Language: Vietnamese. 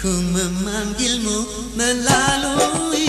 Ku memanggilmu melalui